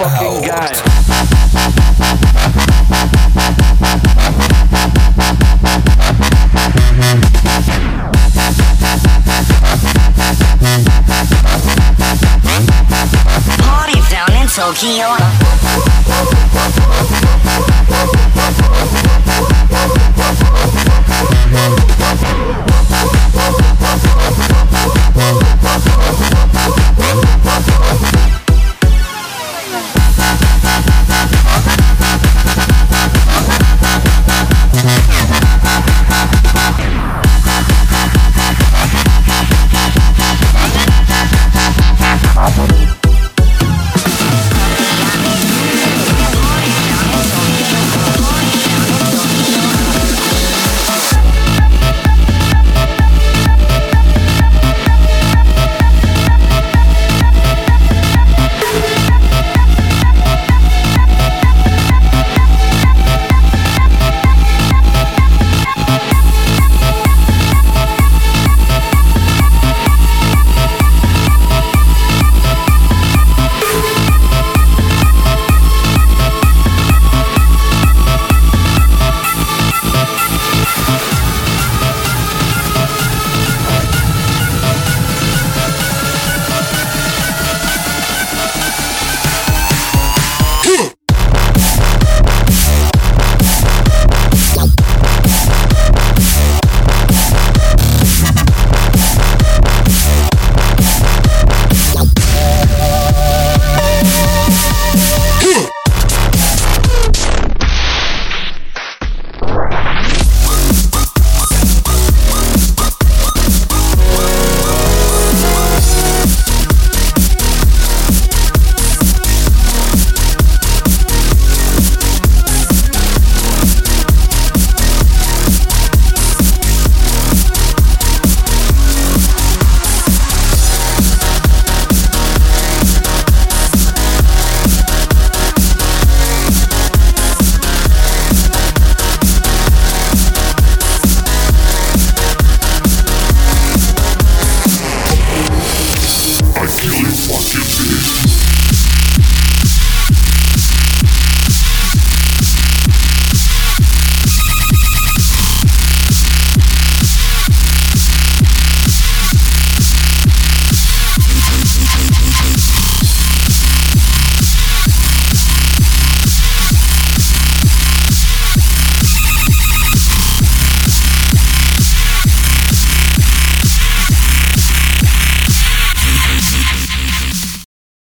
fucking game. Party down in Tokyo.